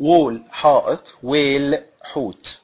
وول حائط ويل حوت.